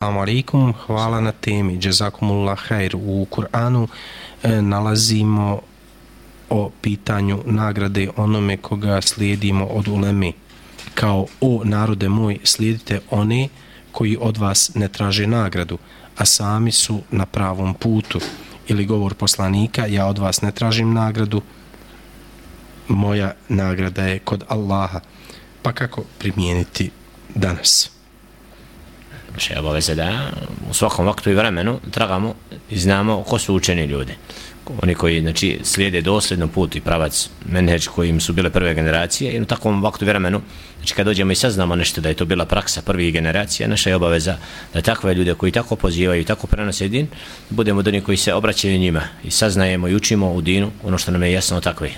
Assalamu alaikum, hvala na temi, jazakumullah khair. U Kur'anu e, nalazimo o pitanju nagrade onome koga slijedimo od uleme. Kao, o narode moj, slijedite one koji od vas ne traže nagradu, a sami su na pravom putu. Ili govor poslanika, ja od vas ne tražim nagradu, moja nagrada je kod Allaha. Pa kako primijeniti danas? Naše obaveze da u svakom vaktu i vremenu tragamo i znamo ko su učeni ljudi. Oni koji znači, slijede dosljedno put i pravac menheđ kojim su bile prve generacije i u takvom vaktu i vremenu znači kad dođemo i saznamo nešto da je to bila praksa prvih generacija naša je obaveza da takve ljude koji tako pozivaju i tako prenose din budemo do koji se obraćaju njima i saznajemo i učimo u dinu ono što nam je jasno takve